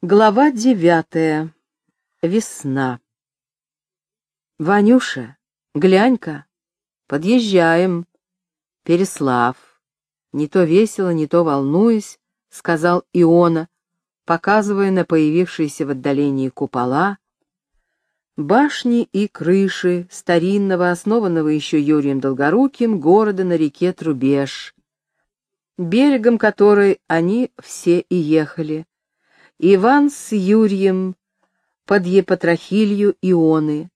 Глава девятая. Весна. «Ванюша, глянь-ка, подъезжаем. Переслав». Не то весело, не то волнуясь, сказал Иона, показывая на появившиеся в отдалении купола, башни и крыши старинного, основанного еще Юрием Долгоруким, города на реке Трубеж, берегом которой они все и ехали Иван с Юрием под епатрахилью Ионы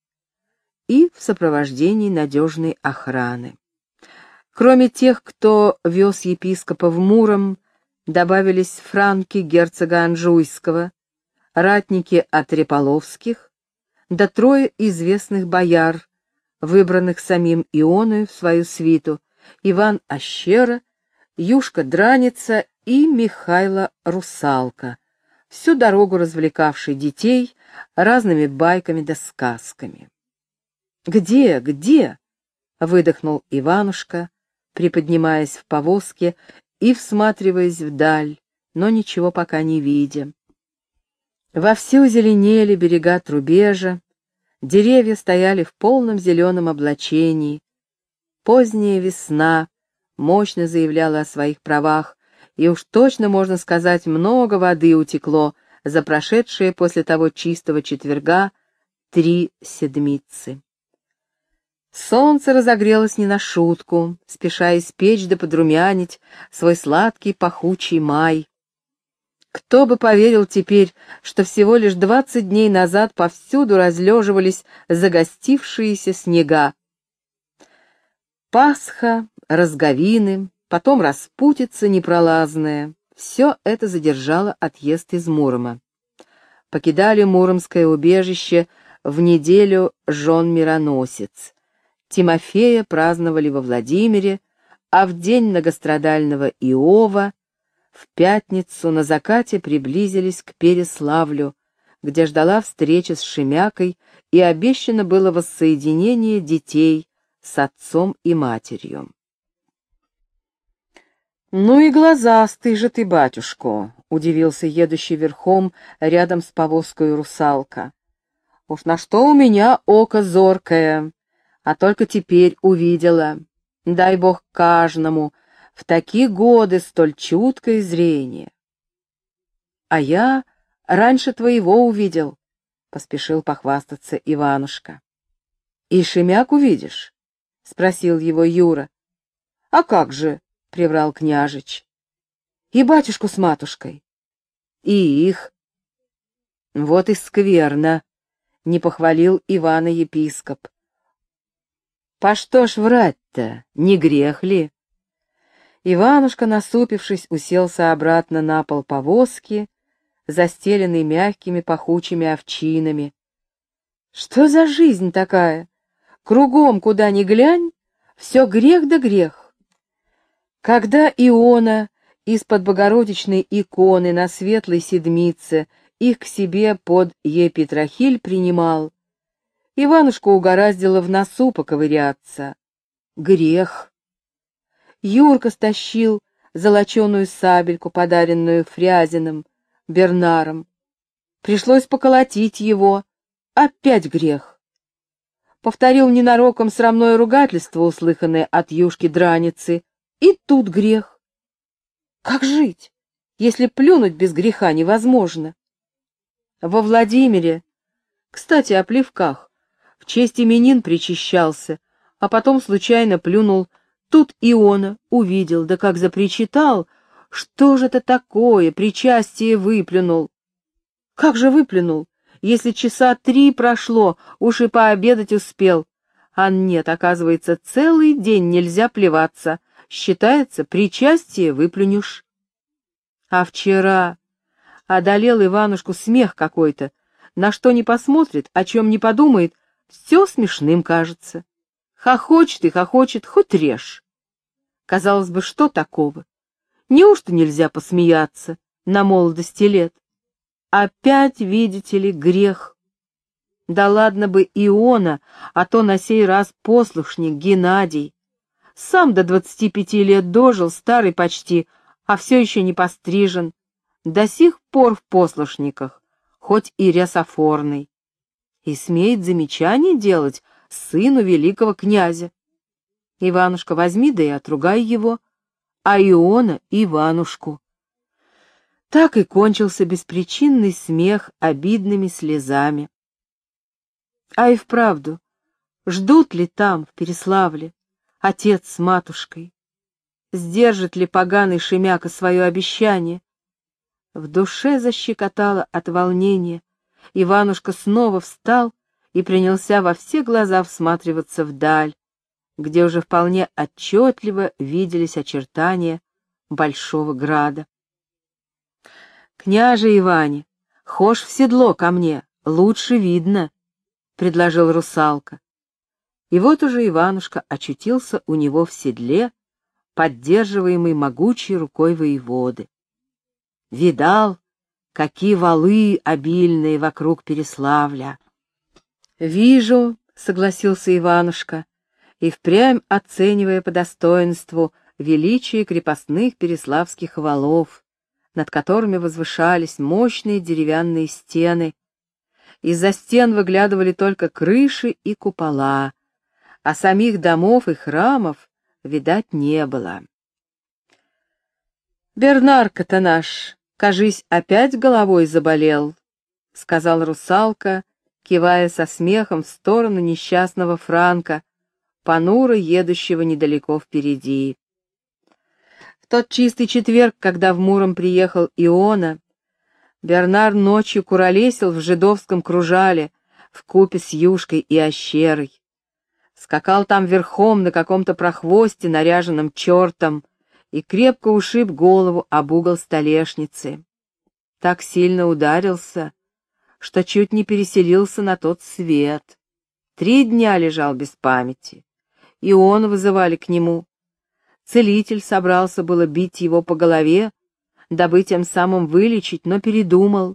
и в сопровождении надежной охраны. Кроме тех, кто вез епископа в Муром, добавились франки герцога Анжуйского, ратники от Реполовских, да трое известных бояр, выбранных самим Ионой в свою свиту, Иван Ощера, Юшка Драница и Михайло Русалка, всю дорогу развлекавший детей разными байками да сказками. «Где, где?» — выдохнул Иванушка, приподнимаясь в повозке и всматриваясь вдаль, но ничего пока не видя. Вовсю зеленели берега трубежа, деревья стояли в полном зеленом облачении. Поздняя весна мощно заявляла о своих правах, и уж точно, можно сказать, много воды утекло за прошедшие после того чистого четверга три седмицы. Солнце разогрелось не на шутку, спеша испечь да подрумянить свой сладкий пахучий май. Кто бы поверил теперь, что всего лишь двадцать дней назад повсюду разлеживались загостившиеся снега. Пасха, разговины, потом распутица непролазная. Все это задержало отъезд из Мурома. Покидали Муромское убежище в неделю жен-мироносец. Тимофея праздновали во Владимире, а в день многострадального Иова в пятницу на закате приблизились к Переславлю, где ждала встреча с Шемякой и обещано было воссоединение детей с отцом и матерью. «Ну и глазастый же ты, батюшко!» — удивился едущий верхом рядом с повозкой русалка. «Уж на что у меня око зоркое, а только теперь увидела. Дай бог каждому в такие годы столь чуткое зрение». «А я раньше твоего увидел», — поспешил похвастаться Иванушка. «И Шемяк увидишь?» — спросил его Юра. «А как же?» — приврал княжич. «И батюшку с матушкой». «И их». «Вот и скверно», — не похвалил Ивана епископ. «По что ж врать-то, не грех ли?» Иванушка, насупившись, уселся обратно на пол повозки, застеленный мягкими пахучими овчинами. «Что за жизнь такая? Кругом, куда ни глянь, все грех да грех. Когда Иона из-под Богородичной иконы на светлой седмице их к себе под Епитрахиль принимал, Иванушку угораздило в носу поковыряться. Грех. Юрка стащил золоченую сабельку, подаренную Фрязиным, Бернаром. Пришлось поколотить его. Опять грех. Повторил ненароком срамное ругательство, услыханное от юшки драницы, и тут грех. Как жить, если плюнуть без греха невозможно? Во Владимире, кстати, о плевках, в честь именин причащался, а потом случайно плюнул. Тут Иона увидел, да как запричитал, что же это такое, причастие выплюнул. Как же выплюнул, если часа три прошло, уж и пообедать успел. А нет, оказывается, целый день нельзя плеваться, Считается, причастие выплюнешь. А вчера одолел Иванушку смех какой-то, на что не посмотрит, о чем не подумает, все смешным кажется. Хохочет и хохочет, хоть режь. Казалось бы, что такого? Неужто нельзя посмеяться на молодости лет? Опять, видите ли, грех. Да ладно бы Иона, а то на сей раз послушник Геннадий. Сам до двадцати пяти лет дожил, старый почти, а все еще не пострижен. до сих пор в послушниках, хоть и рясофорный, и смеет замечание делать сыну великого князя. Иванушка, возьми да и отругай его, а Иона — Иванушку. Так и кончился беспричинный смех обидными слезами. А и вправду, ждут ли там, в Переславле, отец с матушкой? Сдержит ли поганый Шемяка свое обещание? В душе защекотало от волнения. Иванушка снова встал и принялся во все глаза всматриваться вдаль, где уже вполне отчетливо виделись очертания большого града. «Княже Иване, хошь в седло ко мне, лучше видно», — предложил русалка. И вот уже Иванушка очутился у него в седле, поддерживаемый могучей рукой воеводы. Видал, какие валы обильные вокруг Переславля. «Вижу», — согласился Иванушка, и впрямь оценивая по достоинству величие крепостных переславских валов, над которыми возвышались мощные деревянные стены. Из-за стен выглядывали только крыши и купола, а самих домов и храмов видать не было. «Бернарка-то наш, кажись, опять головой заболел», — сказал русалка, кивая со смехом в сторону несчастного Франка, понуро едущего недалеко впереди тот чистый четверг, когда в Муром приехал Иона, Бернар ночью куролесил в жидовском кружале в купе с Юшкой и Ощерой. Скакал там верхом на каком-то прохвосте, наряженном чертом, и крепко ушиб голову об угол столешницы. Так сильно ударился, что чуть не переселился на тот свет. Три дня лежал без памяти. Иона вызывали к нему, Целитель собрался было бить его по голове, дабы тем самым вылечить, но передумал.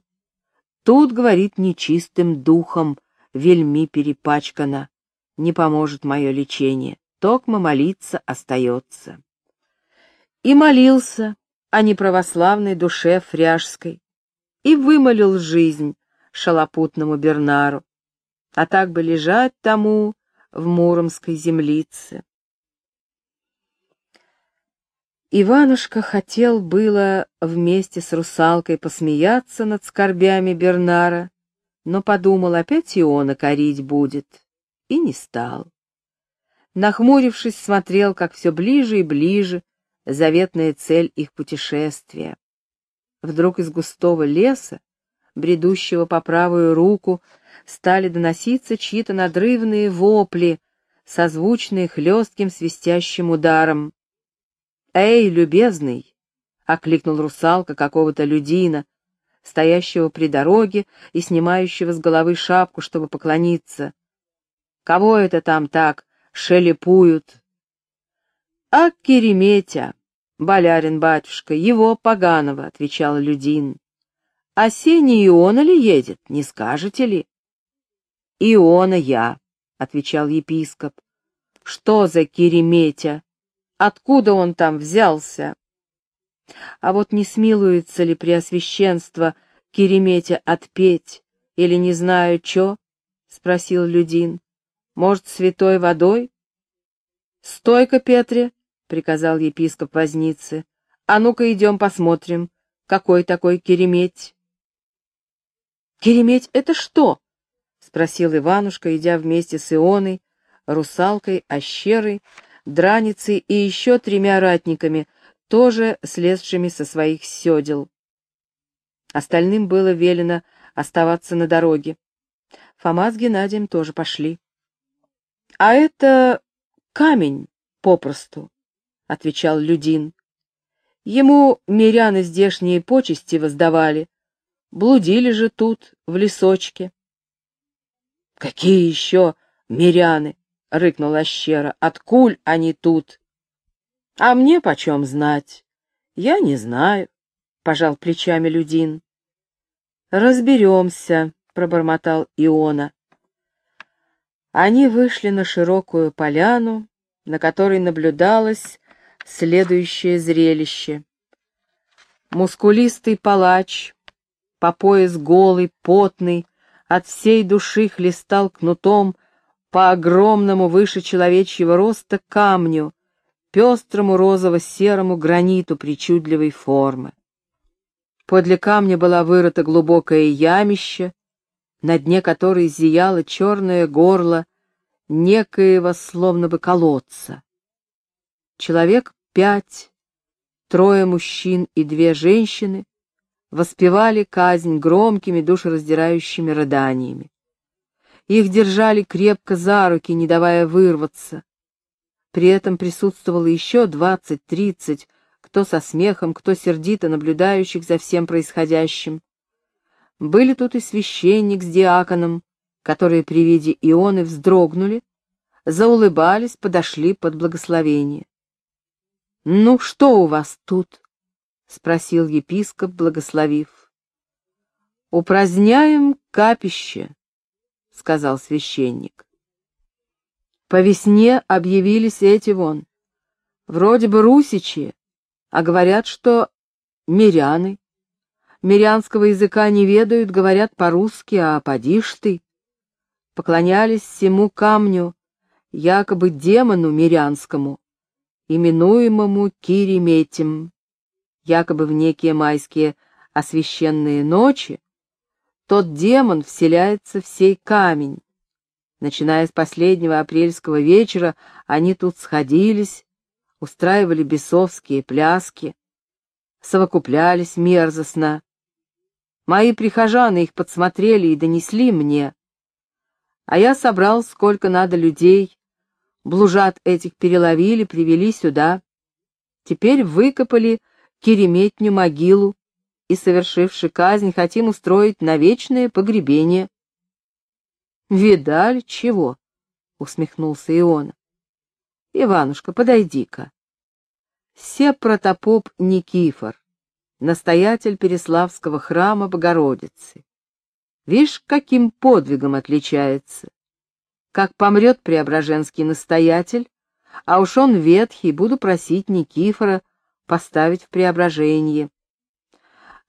Тут, говорит, нечистым духом, вельми перепачкано. Не поможет мое лечение, токмо молиться остается. И молился о неправославной душе фряжской, и вымолил жизнь шалопутному Бернару, а так бы лежать тому в муромской землице. Иванушка хотел было вместе с русалкой посмеяться над скорбями Бернара, но подумал, опять Иона корить будет, и не стал. Нахмурившись, смотрел, как все ближе и ближе заветная цель их путешествия. Вдруг из густого леса, бредущего по правую руку, стали доноситься чьи-то надрывные вопли, созвучные хлестким свистящим ударом. «Эй, любезный!» — окликнул русалка какого-то людина, стоящего при дороге и снимающего с головы шапку, чтобы поклониться. «Кого это там так шелепуют?» «А Кереметя, болярин батюшка, его поганого», — отвечал Людин. «А сеня Иона ли едет, не скажете ли?» «Иона я», — отвечал епископ. «Что за Кереметя?» Откуда он там взялся? А вот не смилуется ли Преосвященство Керемете отпеть, или не знаю чё? — спросил Людин. — Может, святой водой? — Стойка, Петре, — приказал епископ возницы. — А ну-ка идем посмотрим, какой такой Кереметь. — Кереметь — это что? — спросил Иванушка, идя вместе с Ионой, русалкой, ощерой, драницей и еще тремя ратниками, тоже слезшими со своих седел. Остальным было велено оставаться на дороге. Фома с Геннадием тоже пошли. — А это камень, попросту, — отвечал Людин. Ему миряны здешние почести воздавали, блудили же тут, в лесочке. — Какие еще миряны? — рыкнула Щера. — Откуль они тут? — А мне почем знать? — Я не знаю, — пожал плечами Людин. — Разберемся, — пробормотал Иона. Они вышли на широкую поляну, на которой наблюдалось следующее зрелище. Мускулистый палач, по пояс голый, потный, от всей души хлестал кнутом по огромному выше человечьего роста камню, пестрому розово-серому граниту причудливой формы. Подле камня была вырыта глубокое ямище, на дне которой зияло черное горло некоего словно бы колодца. Человек пять, трое мужчин и две женщины воспевали казнь громкими душераздирающими рыданиями. Их держали крепко за руки, не давая вырваться. При этом присутствовало еще двадцать-тридцать, кто со смехом, кто сердито наблюдающих за всем происходящим. Были тут и священник с диаконом, которые при виде Ионы вздрогнули, заулыбались, подошли под благословение. «Ну, что у вас тут?» — спросил епископ, благословив. «Упраздняем капище», — сказал священник. По весне объявились эти вон, вроде бы русичи, а говорят, что миряны. Мирянского языка не ведают, говорят по-русски, а поди ж ты. Поклонялись всему камню, якобы демону мирянскому, именуемому Кириметем, якобы в некие майские освященные ночи, тот демон вселяется в сей камень. Начиная с последнего апрельского вечера, они тут сходились, устраивали бесовские пляски, совокуплялись мерзостно. Мои прихожаны их подсмотрели и донесли мне. А я собрал сколько надо людей, блужат этих переловили, привели сюда. Теперь выкопали киреметню могилу и, совершивши казнь, хотим устроить на вечное погребение. «Видали чего?» — усмехнулся Иона. «Иванушка, подойди-ка». Сепротопоп Никифор, настоятель Переславского храма Богородицы. Вишь, каким подвигом отличается. Как помрет преображенский настоятель, а уж он ветхий, буду просить Никифора поставить в преображение.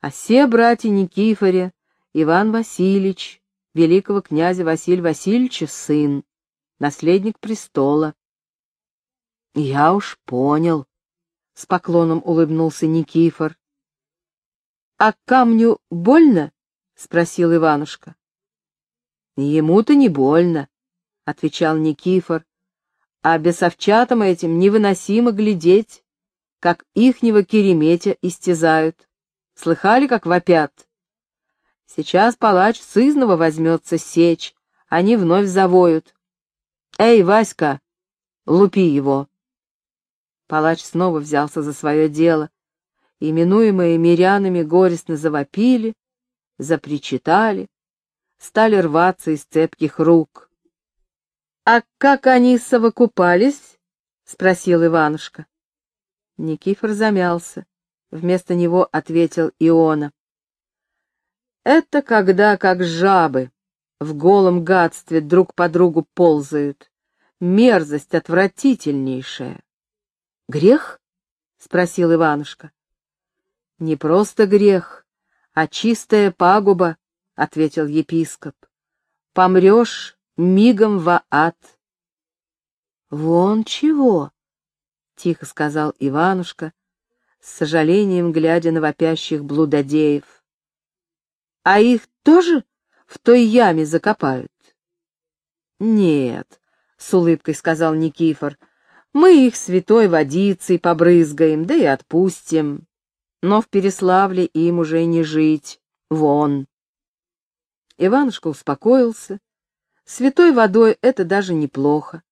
А все братья Никифоре, Иван Васильевич, великого князя Василия Васильевича сын, наследник престола. Я уж понял, — с поклоном улыбнулся Никифор. — А камню больно? — спросил Иванушка. — Ему-то не больно, — отвечал Никифор, — а бесовчатам этим невыносимо глядеть, как ихнего Кереметя истязают. Слыхали, как вопят? Сейчас палач сызного возьмется сечь, они вновь завоют. «Эй, Васька, лупи его!» Палач снова взялся за свое дело, именуемые мирянами горестно завопили, запричитали, стали рваться из цепких рук. «А как они совокупались?» — спросил Иванушка. Никифор замялся. Вместо него ответил Иона. Это когда, как жабы, в голом гадстве друг по другу ползают. Мерзость отвратительнейшая. Грех? — спросил Иванушка. — Не просто грех, а чистая пагуба, — ответил епископ. — Помрешь мигом во ад. — Вон чего, — тихо сказал Иванушка, с сожалением глядя на вопящих блудодеев. А их тоже в той яме закопают? Нет, с улыбкой сказал Никифор. Мы их святой водицей побрызгаем, да и отпустим. Но в Переславле им уже не жить. Вон. Иванушка успокоился. Святой водой это даже неплохо.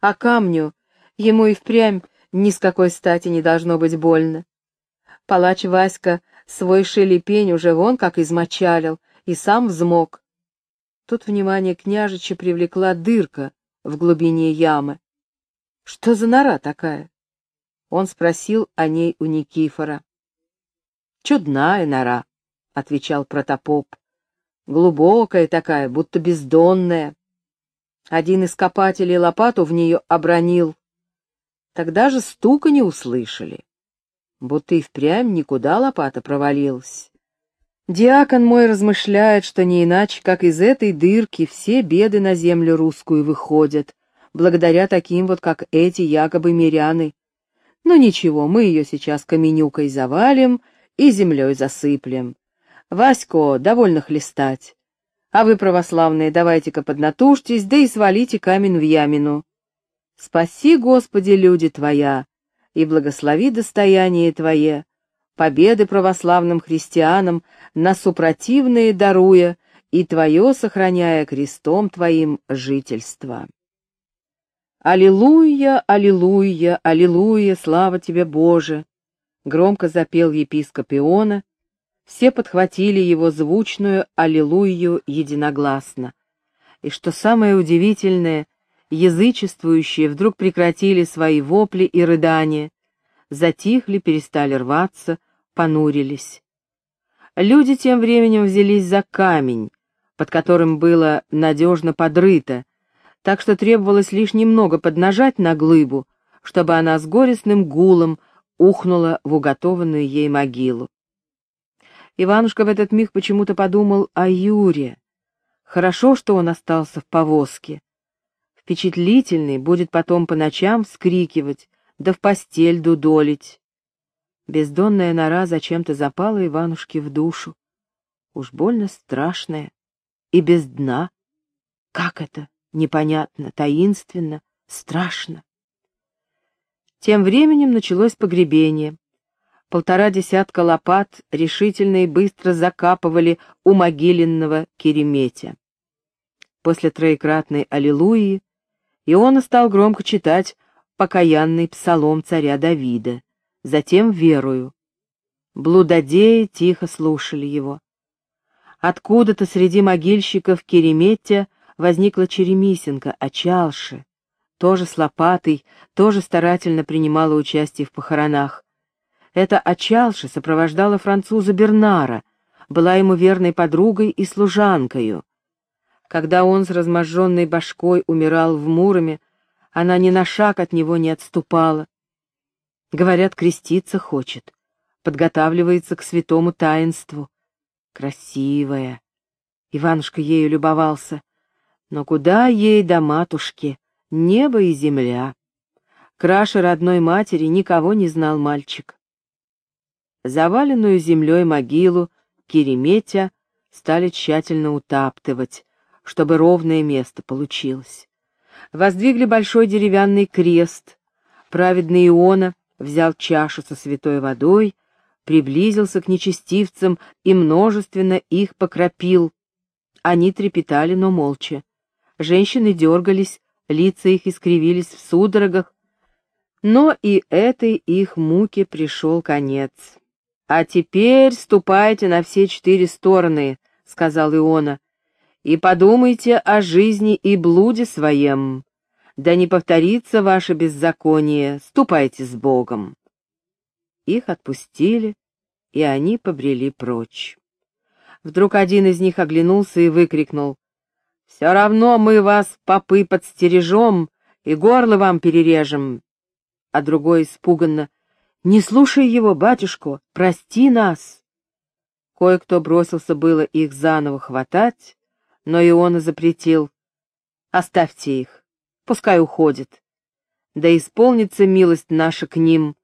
А камню ему и впрямь ни с какой стати не должно быть больно. Палач Васька Свой шелепень уже вон как измочалил и сам взмок. Тут внимание княжича привлекла дырка в глубине ямы. Что за нора такая? Он спросил о ней у Никифора. Чудная нора, — отвечал протопоп. Глубокая такая, будто бездонная. Один из копателей лопату в нее обронил. Тогда же стука не услышали. будто и впрямь никуда лопата провалилась. Диакон мой размышляет, что не иначе, как из этой дырки все беды на землю русскую выходят, благодаря таким вот, как эти якобы миряны. Но ничего, мы ее сейчас каменюкой завалим и землей засыплем. Васько, довольно хлестать. А вы, православные, давайте-ка поднатужьтесь, да и свалите камень в ямину. Спаси, Господи, люди Твоя, и благослови достояние Твое, победы православным христианам на супротивные даруя и Твое сохраняя крестом Твоим жительство. «Аллилуйя, аллилуйя, аллилуйя, слава тебе, Боже!» Громко запел епископ Иона, все подхватили его звучную аллилуйю единогласно. И что самое удивительное, язычествующие вдруг прекратили свои вопли и рыдания, затихли, перестали рваться, понурились. Люди тем временем взялись за камень, под которым было надежно подрыто, так что требовалось лишь немного поднажать на глыбу, чтобы она с горестным гулом ухнула в уготованную ей могилу. Иванушка в этот миг почему-то подумал о Юре. Хорошо, что он остался в повозке. Впечатлительный будет потом по ночам скрикивать, да в постель дудолить. Бездонная нора зачем-то запала Иванушке в душу. Уж больно страшная. И без дна. Как это? Непонятно, таинственно, страшно. Тем временем началось погребение. Полтора десятка лопат решительно и быстро закапывали у могиленного Кереметя. После троекратной «Аллилуйи» Иона стал громко читать покаянный псалом царя Давида, затем верую. Блудодеи тихо слушали его. Откуда-то среди могильщиков Кереметя возникла Черемисенко, Очалши, тоже с лопатой, тоже старательно принимала участие в похоронах. Эта Очалши сопровождала француза Бернара, была ему верной подругой и служанкою. Когда он с разможженной башкой умирал в Муроме, она ни на шаг от него не отступала. Говорят, креститься хочет, подготавливается к святому таинству. Красивая. Иванушка ею любовался. Но куда ей до матушки, небо и земля? Краше родной матери никого не знал мальчик. Заваленную землей могилу Кереметя стали тщательно утаптывать, чтобы ровное место получилось. Воздвигли большой деревянный крест. Праведный Иона взял чашу со святой водой, приблизился к нечестивцам и множественно их покропил. Они трепетали, но молча. Женщины дергались, лица их искривились в судорогах, но и этой их муке пришел конец. «А теперь ступайте на все четыре стороны», — сказал Иона, и подумайте о жизни и блуде своем. Да не повторится ваше беззаконие, ступайте с Богом. Их отпустили, и они побрели прочь. Вдруг один из них оглянулся и выкрикнул. «Все равно мы вас, попы, подстережем и горло вам перережем». А другой испуганно. «Не слушай его, батюшку, прости нас». Кое-кто бросился было их заново хватать, но и он запретил. Оставьте их, пускай уходят. Да исполнится милость наша к ним,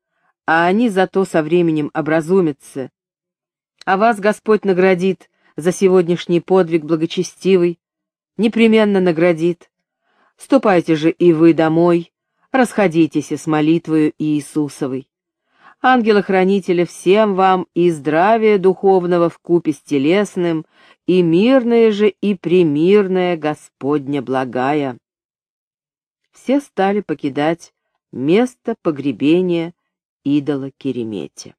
а они зато со временем образумятся. А вас Господь наградит за сегодняшний подвиг благочестивый, непременно наградит. Ступайте же и вы домой, расходитесь с молитвою Иисусовой. Ангела-хранителя всем вам и здравия духовного в купе с телесным, и мирное же и примирное Господня благая. Все стали покидать место погребения идола Керемети.